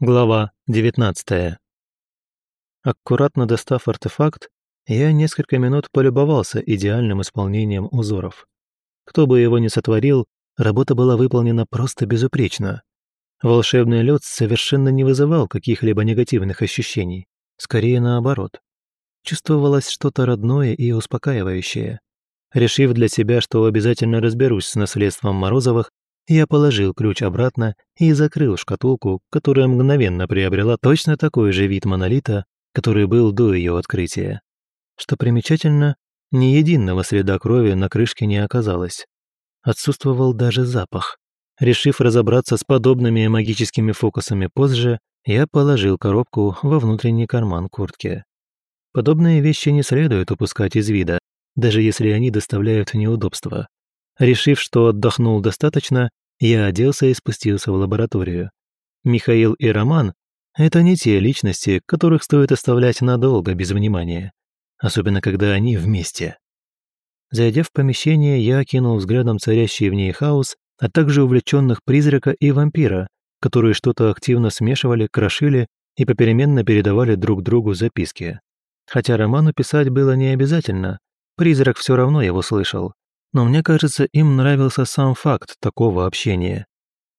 Глава 19. Аккуратно достав артефакт, я несколько минут полюбовался идеальным исполнением узоров. Кто бы его ни сотворил, работа была выполнена просто безупречно. Волшебный лед совершенно не вызывал каких-либо негативных ощущений, скорее наоборот. Чувствовалось что-то родное и успокаивающее. Решив для себя, что обязательно разберусь с наследством Морозовых, я положил ключ обратно и закрыл шкатулку, которая мгновенно приобрела точно такой же вид монолита, который был до ее открытия. Что примечательно, ни единого следа крови на крышке не оказалось. Отсутствовал даже запах. Решив разобраться с подобными магическими фокусами позже, я положил коробку во внутренний карман куртки. Подобные вещи не следует упускать из вида, даже если они доставляют неудобства. Решив, что отдохнул достаточно, я оделся и спустился в лабораторию. Михаил и Роман — это не те личности, которых стоит оставлять надолго без внимания, особенно когда они вместе. Зайдя в помещение, я окинул взглядом царящий в ней хаос, а также увлеченных призрака и вампира, которые что-то активно смешивали, крошили и попеременно передавали друг другу записки. Хотя Роману писать было не обязательно, призрак все равно его слышал, но мне кажется, им нравился сам факт такого общения.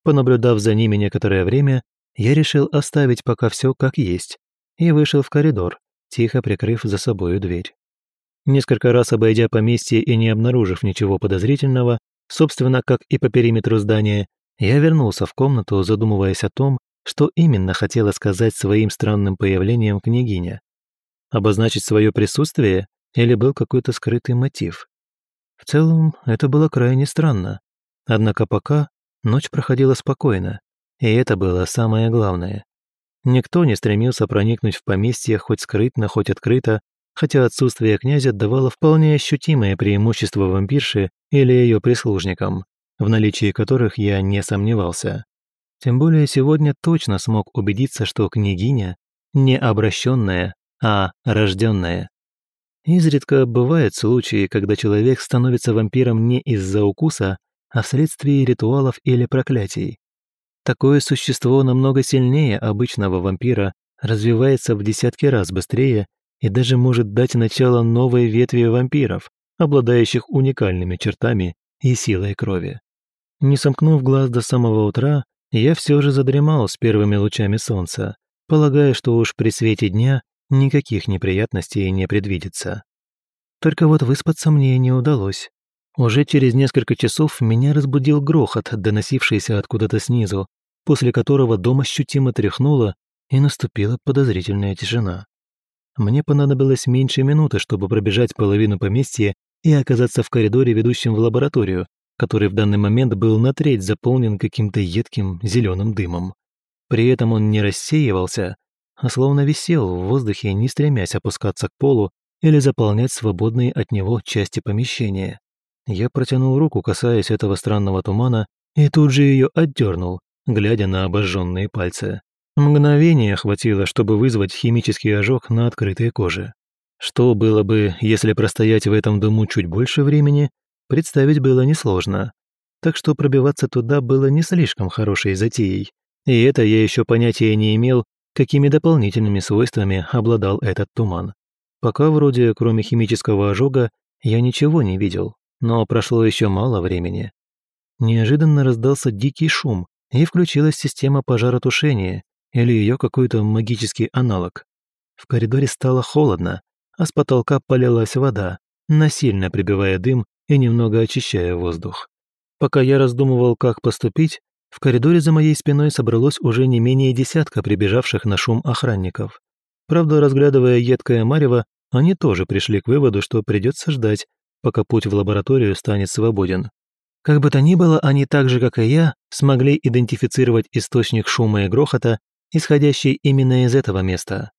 Понаблюдав за ними некоторое время, я решил оставить пока все как есть и вышел в коридор, тихо прикрыв за собою дверь. Несколько раз обойдя поместье и не обнаружив ничего подозрительного, собственно, как и по периметру здания, я вернулся в комнату, задумываясь о том, что именно хотела сказать своим странным появлением княгиня. Обозначить свое присутствие или был какой-то скрытый мотив? В целом, это было крайне странно. Однако пока ночь проходила спокойно, и это было самое главное. Никто не стремился проникнуть в поместье хоть скрытно, хоть открыто, хотя отсутствие князя давало вполне ощутимое преимущество вампирше или ее прислужникам, в наличии которых я не сомневался. Тем более сегодня точно смог убедиться, что княгиня не обращенная, а рожденная. Изредка бывают случаи, когда человек становится вампиром не из-за укуса, а вследствие ритуалов или проклятий. Такое существо намного сильнее обычного вампира, развивается в десятки раз быстрее и даже может дать начало новой ветви вампиров, обладающих уникальными чертами и силой крови. Не сомкнув глаз до самого утра, я все же задремал с первыми лучами солнца, полагая, что уж при свете дня никаких неприятностей не предвидится. Только вот выспаться мне не удалось. Уже через несколько часов меня разбудил грохот, доносившийся откуда-то снизу, после которого дом ощутимо тряхнуло, и наступила подозрительная тишина. Мне понадобилось меньше минуты, чтобы пробежать половину поместья и оказаться в коридоре, ведущем в лабораторию, который в данный момент был на треть заполнен каким-то едким зеленым дымом. При этом он не рассеивался, а словно висел в воздухе, не стремясь опускаться к полу или заполнять свободные от него части помещения. Я протянул руку, касаясь этого странного тумана, и тут же ее отдернул, глядя на обожженные пальцы. Мгновение хватило, чтобы вызвать химический ожог на открытой коже. Что было бы, если простоять в этом дому чуть больше времени, представить было несложно. Так что пробиваться туда было не слишком хорошей затеей. И это я еще понятия не имел, какими дополнительными свойствами обладал этот туман. Пока вроде, кроме химического ожога, я ничего не видел, но прошло еще мало времени. Неожиданно раздался дикий шум, и включилась система пожаротушения или ее какой-то магический аналог. В коридоре стало холодно, а с потолка полилась вода, насильно прибивая дым и немного очищая воздух. Пока я раздумывал, как поступить, в коридоре за моей спиной собралось уже не менее десятка прибежавших на шум охранников. Правда, разглядывая едкое марево, они тоже пришли к выводу, что придется ждать, пока путь в лабораторию станет свободен. Как бы то ни было, они так же, как и я, смогли идентифицировать источник шума и грохота, исходящий именно из этого места.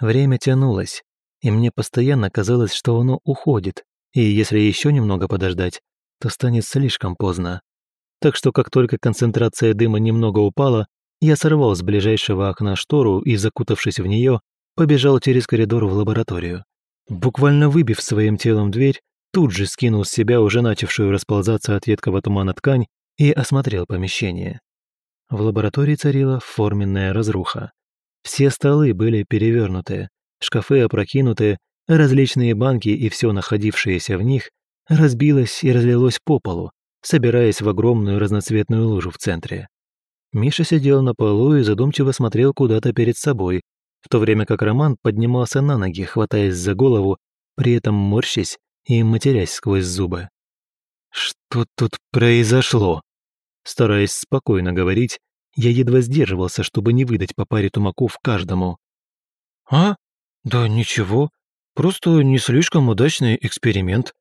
Время тянулось, и мне постоянно казалось, что оно уходит, и если еще немного подождать, то станет слишком поздно так что как только концентрация дыма немного упала, я сорвал с ближайшего окна штору и, закутавшись в нее, побежал через коридор в лабораторию. Буквально выбив своим телом дверь, тут же скинул с себя уже начавшую расползаться от едкого тумана ткань и осмотрел помещение. В лаборатории царила форменная разруха. Все столы были перевернуты, шкафы опрокинуты, различные банки и все находившееся в них разбилось и разлилось по полу, собираясь в огромную разноцветную лужу в центре. Миша сидел на полу и задумчиво смотрел куда-то перед собой, в то время как Роман поднимался на ноги, хватаясь за голову, при этом морщась и матерясь сквозь зубы. «Что тут произошло?» Стараясь спокойно говорить, я едва сдерживался, чтобы не выдать по паре тумаков каждому. «А? Да ничего. Просто не слишком удачный эксперимент».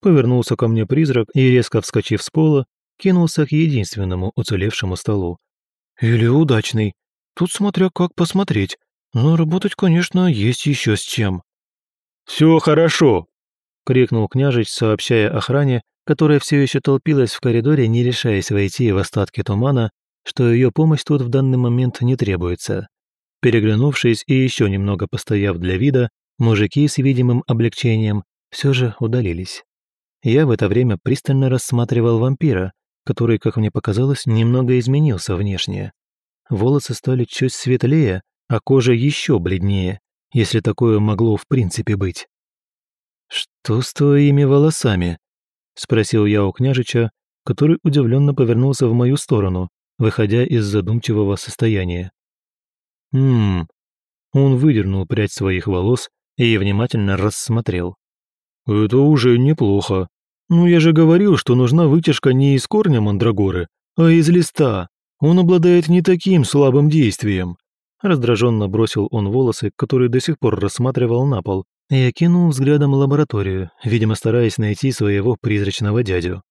Повернулся ко мне призрак и, резко вскочив с пола, кинулся к единственному уцелевшему столу. «Или удачный. Тут смотря как посмотреть. Но работать, конечно, есть еще с чем». «Все хорошо!» — крикнул княжич, сообщая охране, которая все еще толпилась в коридоре, не решаясь войти в остатки тумана, что ее помощь тут в данный момент не требуется. Переглянувшись и еще немного постояв для вида, мужики с видимым облегчением все же удалились. Я в это время пристально рассматривал вампира, который, как мне показалось, немного изменился внешне. Волосы стали чуть светлее, а кожа еще бледнее, если такое могло в принципе быть. «Что с твоими волосами?» — спросил я у княжича, который удивленно повернулся в мою сторону, выходя из задумчивого состояния. «Ммм...» Он выдернул прядь своих волос и внимательно рассмотрел. «Это уже неплохо. Ну я же говорил, что нужна вытяжка не из корня мандрагоры, а из листа. Он обладает не таким слабым действием». Раздраженно бросил он волосы, которые до сих пор рассматривал на пол, и окинул взглядом лабораторию, видимо, стараясь найти своего призрачного дядю.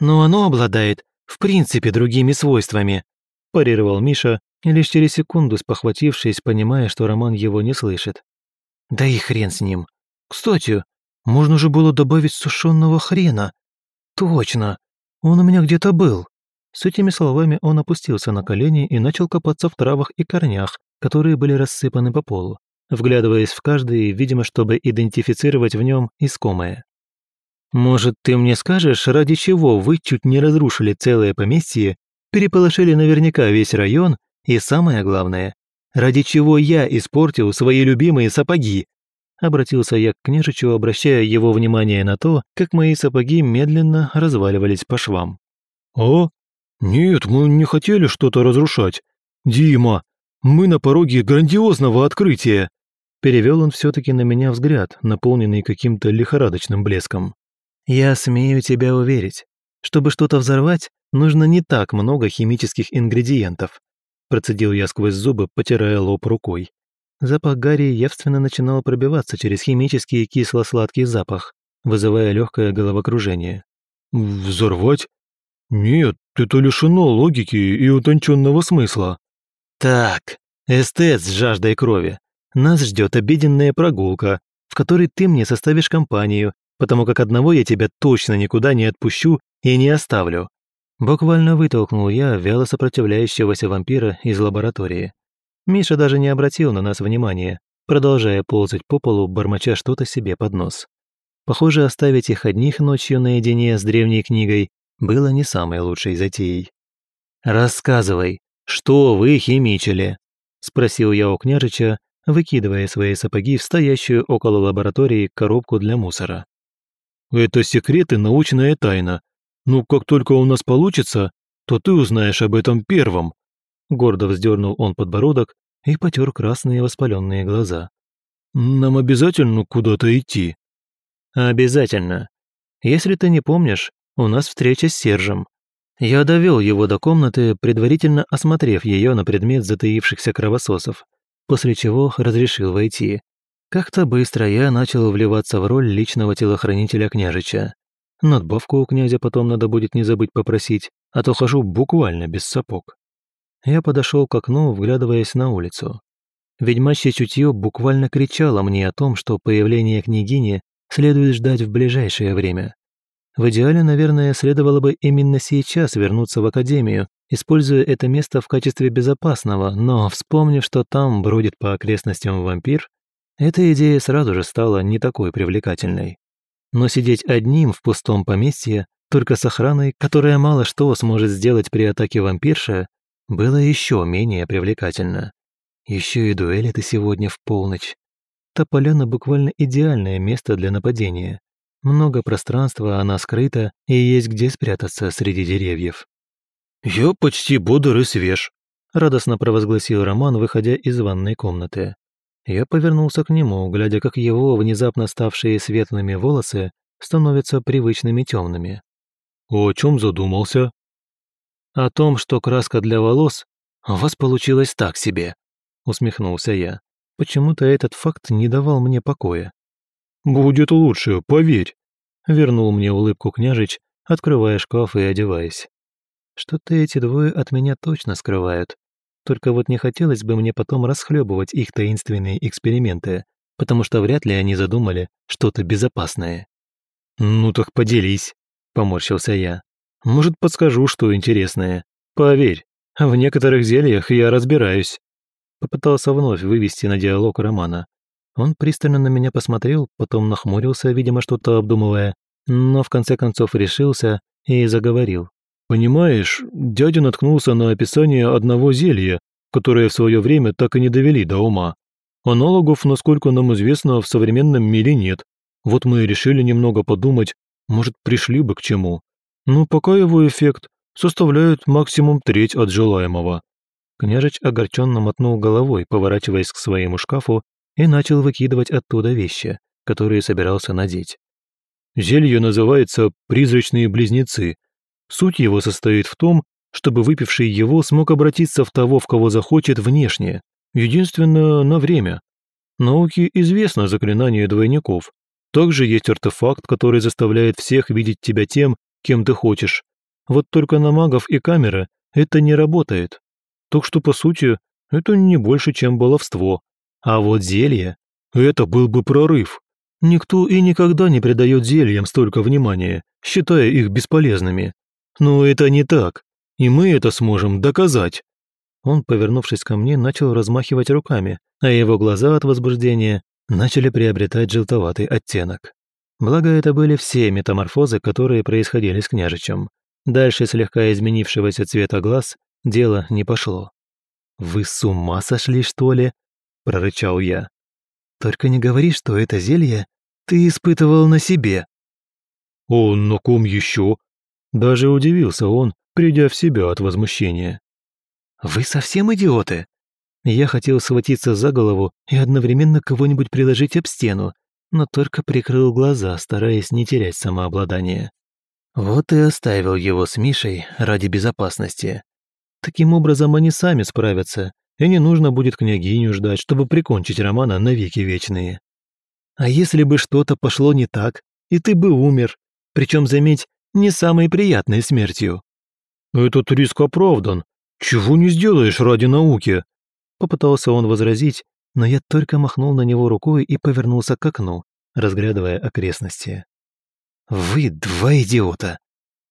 «Но оно обладает, в принципе, другими свойствами», парировал Миша, лишь через секунду спохватившись, понимая, что Роман его не слышит. «Да и хрен с ним. Кстати, можно же было добавить сушеного хрена. Точно, он у меня где-то был». С этими словами он опустился на колени и начал копаться в травах и корнях, которые были рассыпаны по полу вглядываясь в каждый, видимо, чтобы идентифицировать в нем искомое. «Может, ты мне скажешь, ради чего вы чуть не разрушили целое поместье, переполошили наверняка весь район и, самое главное, ради чего я испортил свои любимые сапоги?» Обратился я к княжичу, обращая его внимание на то, как мои сапоги медленно разваливались по швам. «О, нет, мы не хотели что-то разрушать. Дима, мы на пороге грандиозного открытия!» Перевел он все-таки на меня взгляд, наполненный каким-то лихорадочным блеском. «Я смею тебя уверить. Чтобы что-то взорвать, нужно не так много химических ингредиентов», процедил я сквозь зубы, потирая лоб рукой. Запах гари явственно начинал пробиваться через химический кисло-сладкий запах, вызывая легкое головокружение. «Взорвать? Нет, это лишено логики и утонченного смысла». «Так, эстет с жаждой крови, нас ждет обеденная прогулка, в которой ты мне составишь компанию, потому как одного я тебя точно никуда не отпущу и не оставлю». Буквально вытолкнул я вяло сопротивляющегося вампира из лаборатории. Миша даже не обратил на нас внимания, продолжая ползать по полу, бормоча что-то себе под нос. Похоже, оставить их одних ночью наедине с древней книгой было не самой лучшей затеей. «Рассказывай, что вы химичили?» – спросил я у княжича, выкидывая свои сапоги в стоящую около лаборатории коробку для мусора. «Это секрет и научная тайна. Ну, как только у нас получится, то ты узнаешь об этом первым». Гордо вздернул он подбородок и потер красные воспаленные глаза. «Нам обязательно куда-то идти?» «Обязательно. Если ты не помнишь, у нас встреча с Сержем. Я довел его до комнаты, предварительно осмотрев ее на предмет затаившихся кровососов после чего разрешил войти. Как-то быстро я начал вливаться в роль личного телохранителя княжича. Надбавку у князя потом надо будет не забыть попросить, а то хожу буквально без сапог. Я подошел к окну, вглядываясь на улицу. Ведьмачье чутье буквально кричало мне о том, что появление княгини следует ждать в ближайшее время. В идеале, наверное, следовало бы именно сейчас вернуться в академию, используя это место в качестве безопасного, но, вспомнив, что там бродит по окрестностям вампир, эта идея сразу же стала не такой привлекательной. Но сидеть одним в пустом поместье, только с охраной, которая мало что сможет сделать при атаке вампирша, было еще менее привлекательно. Еще и дуэль это сегодня в полночь. Та поляна буквально идеальное место для нападения. Много пространства, она скрыта, и есть где спрятаться среди деревьев. «Я почти бодр и свеж», — радостно провозгласил Роман, выходя из ванной комнаты. Я повернулся к нему, глядя, как его внезапно ставшие светлыми волосы становятся привычными темными. «О чем задумался?» «О том, что краска для волос у вас получилась так себе», — усмехнулся я. Почему-то этот факт не давал мне покоя. «Будет лучше, поверь», — вернул мне улыбку княжич, открывая шкаф и одеваясь. Что-то эти двое от меня точно скрывают. Только вот не хотелось бы мне потом расхлебывать их таинственные эксперименты, потому что вряд ли они задумали что-то безопасное. «Ну так поделись», — поморщился я. «Может, подскажу, что интересное. Поверь, в некоторых зельях я разбираюсь». Попытался вновь вывести на диалог Романа. Он пристально на меня посмотрел, потом нахмурился, видимо, что-то обдумывая, но в конце концов решился и заговорил. «Понимаешь, дядя наткнулся на описание одного зелья, которое в свое время так и не довели до ума. Аналогов, насколько нам известно, в современном мире нет. Вот мы решили немного подумать, может, пришли бы к чему. Но пока его эффект составляет максимум треть от желаемого. Княжич огорченно мотнул головой, поворачиваясь к своему шкафу, и начал выкидывать оттуда вещи, которые собирался надеть. Зелье называется «призрачные близнецы». Суть его состоит в том, чтобы выпивший его смог обратиться в того, в кого захочет, внешне, единственно на время. Науке известно заклинание двойников. Также есть артефакт, который заставляет всех видеть тебя тем, кем ты хочешь. Вот только на магов и камеры это не работает. Так что, по сути, это не больше, чем баловство. А вот зелье – это был бы прорыв. Никто и никогда не придает зельям столько внимания, считая их бесполезными. Но это не так, и мы это сможем доказать. Он, повернувшись ко мне, начал размахивать руками, а его глаза от возбуждения начали приобретать желтоватый оттенок. Благо, это были все метаморфозы, которые происходили с княжичем. Дальше слегка изменившегося цвета глаз дело не пошло. «Вы с ума сошли, что ли?» – прорычал я. «Только не говори, что это зелье ты испытывал на себе». «Он на ком еще?» Даже удивился он, придя в себя от возмущения. «Вы совсем идиоты?» Я хотел схватиться за голову и одновременно кого-нибудь приложить об стену, но только прикрыл глаза, стараясь не терять самообладание. Вот и оставил его с Мишей ради безопасности. Таким образом, они сами справятся, и не нужно будет княгиню ждать, чтобы прикончить Романа навеки вечные. А если бы что-то пошло не так, и ты бы умер, причем, заметь, не самой приятной смертью? Этот риск оправдан. Чего не сделаешь ради науки? Попытался он возразить, но я только махнул на него рукой и повернулся к окну, разглядывая окрестности. «Вы два идиота!»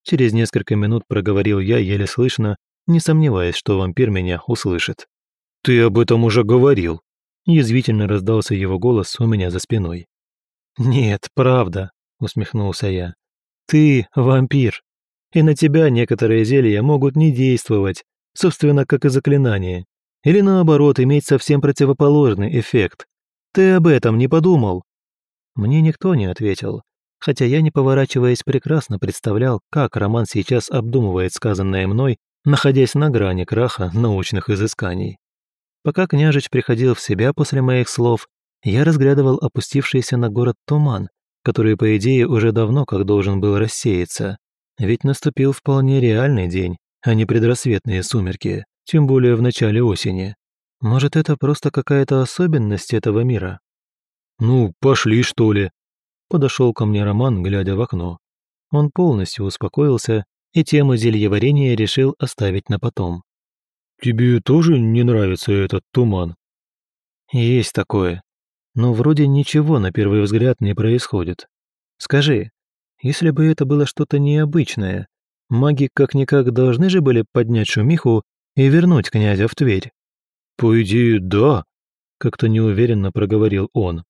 Через несколько минут проговорил я еле слышно, не сомневаясь, что вампир меня услышит. «Ты об этом уже говорил», – язвительно раздался его голос у меня за спиной. «Нет, правда», – усмехнулся я. «Ты вампир, и на тебя некоторые зелья могут не действовать, собственно, как и заклинания, или наоборот, иметь совсем противоположный эффект. Ты об этом не подумал?» Мне никто не ответил, хотя я, не поворачиваясь, прекрасно представлял, как Роман сейчас обдумывает сказанное мной находясь на грани краха научных изысканий. Пока княжич приходил в себя после моих слов, я разглядывал опустившийся на город туман, который, по идее, уже давно как должен был рассеяться. Ведь наступил вполне реальный день, а не предрассветные сумерки, тем более в начале осени. Может, это просто какая-то особенность этого мира? «Ну, пошли, что ли?» Подошел ко мне Роман, глядя в окно. Он полностью успокоился и тему зельеварения решил оставить на потом. «Тебе тоже не нравится этот туман?» «Есть такое. Но вроде ничего на первый взгляд не происходит. Скажи, если бы это было что-то необычное, маги как-никак должны же были поднять шумиху и вернуть князя в Тверь?» «По идее, да», — как-то неуверенно проговорил он.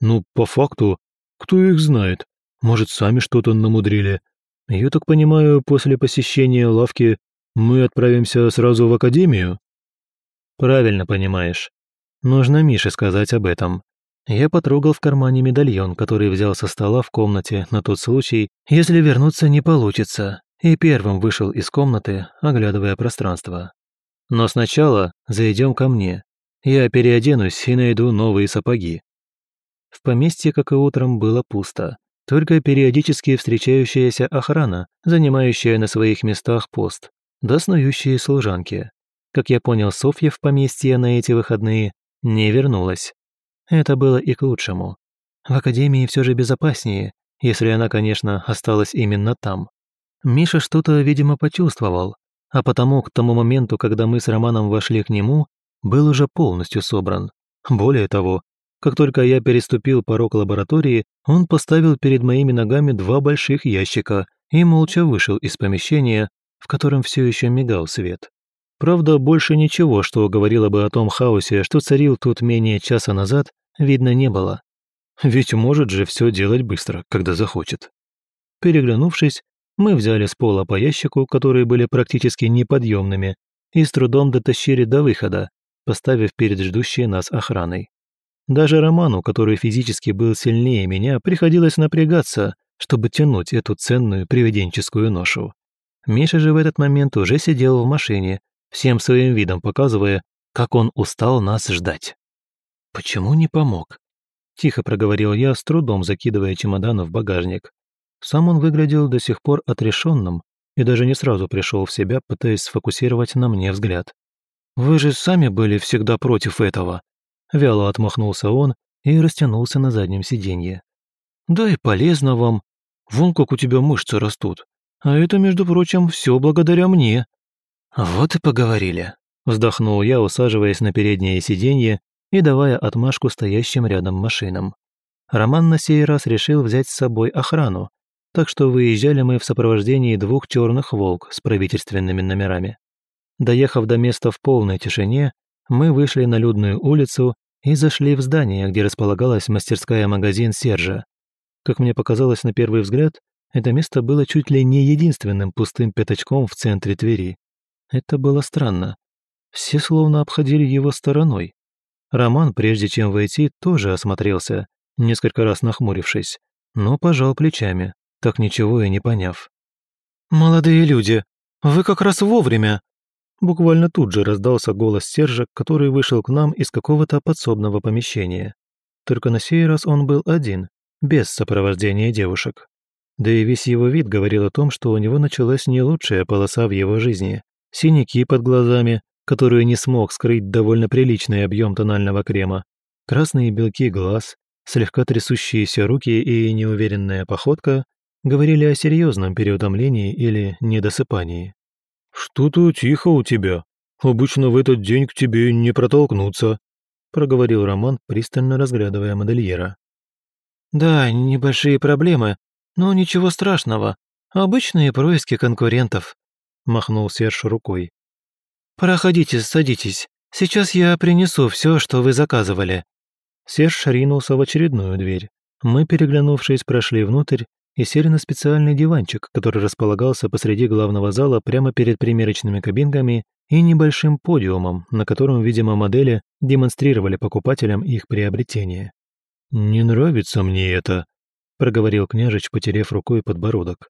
«Ну, по факту, кто их знает? Может, сами что-то намудрили. Я так понимаю, после посещения лавки Мы отправимся сразу в академию?» «Правильно понимаешь. Нужно Мише сказать об этом. Я потрогал в кармане медальон, который взял со стола в комнате на тот случай, если вернуться не получится, и первым вышел из комнаты, оглядывая пространство. Но сначала зайдем ко мне. Я переоденусь и найду новые сапоги. В поместье, как и утром, было пусто. Только периодически встречающаяся охрана, занимающая на своих местах пост, да снующие служанки. Как я понял, Софья в поместье на эти выходные не вернулась. Это было и к лучшему. В академии все же безопаснее, если она, конечно, осталась именно там. Миша что-то, видимо, почувствовал, а потому к тому моменту, когда мы с Романом вошли к нему, был уже полностью собран. Более того, как только я переступил порог лаборатории, он поставил перед моими ногами два больших ящика и молча вышел из помещения, в котором все еще мигал свет. Правда, больше ничего, что говорило бы о том хаосе, что царил тут менее часа назад, видно не было. Ведь может же все делать быстро, когда захочет. Переглянувшись, мы взяли с пола по ящику, которые были практически неподъемными, и с трудом дотащили до выхода, поставив перед ждущей нас охраной. Даже Роману, который физически был сильнее меня, приходилось напрягаться, чтобы тянуть эту ценную привиденческую ношу. Миша же в этот момент уже сидел в машине, всем своим видом показывая, как он устал нас ждать. «Почему не помог?» – тихо проговорил я, с трудом закидывая чемодан в багажник. Сам он выглядел до сих пор отрешенным и даже не сразу пришел в себя, пытаясь сфокусировать на мне взгляд. «Вы же сами были всегда против этого!» Вяло отмахнулся он и растянулся на заднем сиденье. «Да и полезно вам. Вон как у тебя мышцы растут. А это, между прочим, все благодаря мне». «Вот и поговорили», — вздохнул я, усаживаясь на переднее сиденье и давая отмашку стоящим рядом машинам. Роман на сей раз решил взять с собой охрану, так что выезжали мы в сопровождении двух черных «Волк» с правительственными номерами. Доехав до места в полной тишине, мы вышли на людную улицу и зашли в здание, где располагалась мастерская-магазин Сержа. Как мне показалось на первый взгляд, это место было чуть ли не единственным пустым пятачком в центре Твери. Это было странно. Все словно обходили его стороной. Роман, прежде чем войти, тоже осмотрелся, несколько раз нахмурившись, но пожал плечами, так ничего и не поняв. «Молодые люди, вы как раз вовремя!» Буквально тут же раздался голос Сержа, который вышел к нам из какого-то подсобного помещения. Только на сей раз он был один, без сопровождения девушек. Да и весь его вид говорил о том, что у него началась не лучшая полоса в его жизни. Синяки под глазами, которые не смог скрыть довольно приличный объем тонального крема, красные белки глаз, слегка трясущиеся руки и неуверенная походка говорили о серьезном переутомлении или недосыпании. «Что-то тихо у тебя. Обычно в этот день к тебе не протолкнуться», проговорил Роман, пристально разглядывая модельера. «Да, небольшие проблемы, но ничего страшного. Обычные происки конкурентов», махнул Серж рукой. «Проходите, садитесь. Сейчас я принесу все, что вы заказывали». Серж ринулся в очередную дверь. Мы, переглянувшись, прошли внутрь и сели на специальный диванчик, который располагался посреди главного зала прямо перед примерочными кабинками и небольшим подиумом, на котором, видимо, модели демонстрировали покупателям их приобретение. «Не нравится мне это», — проговорил княжич, потеряв рукой подбородок.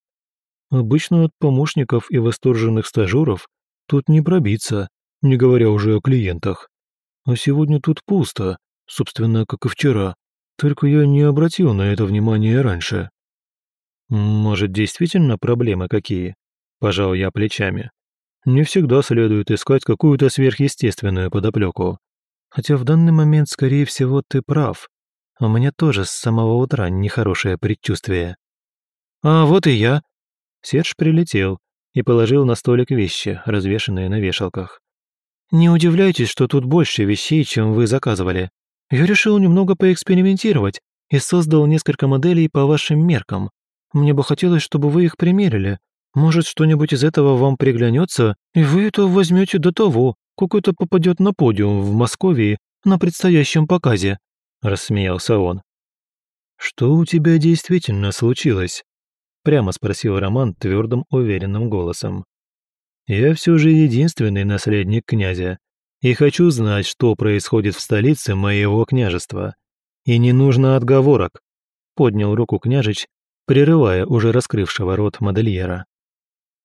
«Обычно от помощников и восторженных стажеров тут не пробиться, не говоря уже о клиентах. А сегодня тут пусто, собственно, как и вчера, только я не обратил на это внимания раньше». Может, действительно проблемы какие? Пожал я плечами. Не всегда следует искать какую-то сверхъестественную подоплеку. Хотя в данный момент, скорее всего, ты прав. У меня тоже с самого утра нехорошее предчувствие. А вот и я. Серж прилетел и положил на столик вещи, развешанные на вешалках. Не удивляйтесь, что тут больше вещей, чем вы заказывали. Я решил немного поэкспериментировать и создал несколько моделей по вашим меркам. Мне бы хотелось, чтобы вы их примерили. Может, что-нибудь из этого вам приглянется, и вы это возьмете до того, как это попадет на подиум в Москве на предстоящем показе», – рассмеялся он. «Что у тебя действительно случилось?» – прямо спросил Роман твердым, уверенным голосом. Я все же единственный наследник князя, и хочу знать, что происходит в столице моего княжества. И не нужно отговорок», — поднял руку княжич, прерывая уже раскрывшего рот модельера.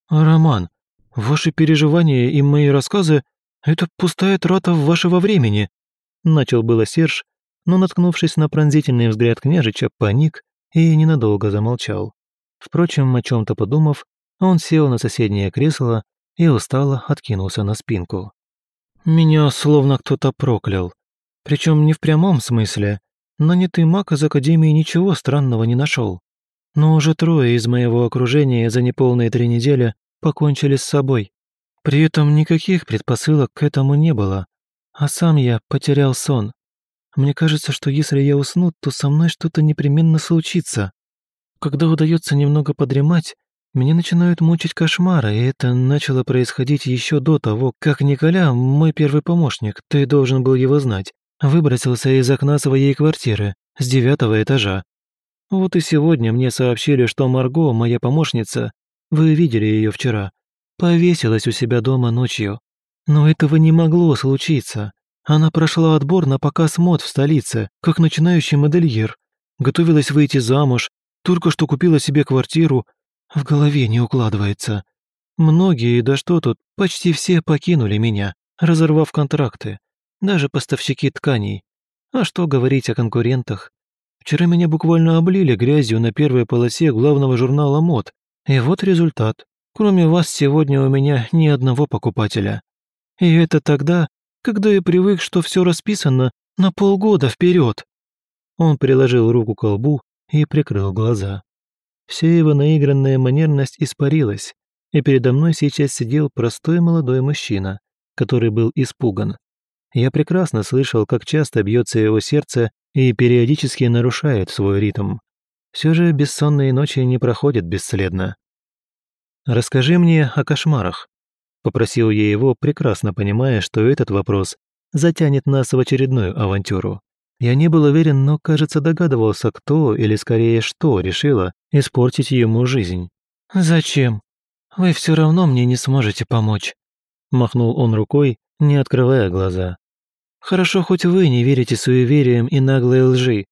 «Роман, ваши переживания и мои рассказы — это пустая трата вашего времени», — начал было Серж, но, наткнувшись на пронзительный взгляд княжича, паник и ненадолго замолчал. Впрочем, о чем то подумав, он сел на соседнее кресло и устало откинулся на спинку. «Меня словно кто-то проклял. Причем не в прямом смысле. Нанятый маг из Академии ничего странного не нашел. Но уже трое из моего окружения за неполные три недели покончили с собой. При этом никаких предпосылок к этому не было. А сам я потерял сон. Мне кажется, что если я усну, то со мной что-то непременно случится. Когда удается немного подремать, меня начинают мучить кошмары, и это начало происходить еще до того, как Николя, мой первый помощник, ты должен был его знать, выбросился из окна своей квартиры с девятого этажа. Вот и сегодня мне сообщили, что Марго, моя помощница, вы видели ее вчера, повесилась у себя дома ночью. Но этого не могло случиться. Она прошла отбор на показ мод в столице, как начинающий модельер. Готовилась выйти замуж, только что купила себе квартиру. В голове не укладывается. Многие, да что тут, почти все покинули меня, разорвав контракты. Даже поставщики тканей. А что говорить о конкурентах? Вчера меня буквально облили грязью на первой полосе главного журнала мод. И вот результат. Кроме вас сегодня у меня ни одного покупателя. И это тогда, когда я привык, что все расписано на полгода вперед. Он приложил руку к колбу и прикрыл глаза. Вся его наигранная манерность испарилась, и передо мной сейчас сидел простой молодой мужчина, который был испуган. Я прекрасно слышал, как часто бьется его сердце и периодически нарушает свой ритм. Все же бессонные ночи не проходят бесследно. «Расскажи мне о кошмарах», — попросил я его, прекрасно понимая, что этот вопрос затянет нас в очередную авантюру. Я не был уверен, но, кажется, догадывался, кто или скорее что решила испортить ему жизнь. «Зачем? Вы все равно мне не сможете помочь», — махнул он рукой, не открывая глаза. Хорошо, хоть вы не верите суевериям и наглой лжи.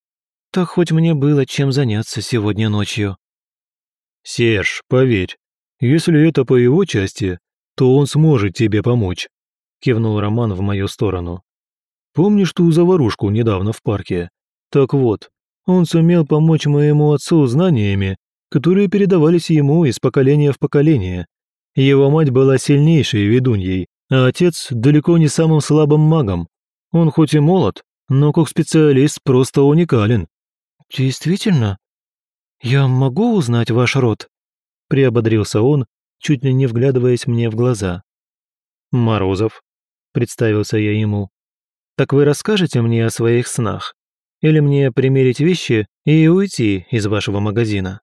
Так хоть мне было чем заняться сегодня ночью». «Серж, поверь, если это по его части, то он сможет тебе помочь», кивнул Роман в мою сторону. «Помнишь ту заварушку недавно в парке? Так вот, он сумел помочь моему отцу знаниями, которые передавались ему из поколения в поколение. Его мать была сильнейшей ведуньей, а отец далеко не самым слабым магом. Он хоть и молод, но как специалист просто уникален». «Действительно? Я могу узнать ваш род?» Приободрился он, чуть ли не вглядываясь мне в глаза. «Морозов», — представился я ему. «Так вы расскажете мне о своих снах? Или мне примерить вещи и уйти из вашего магазина?»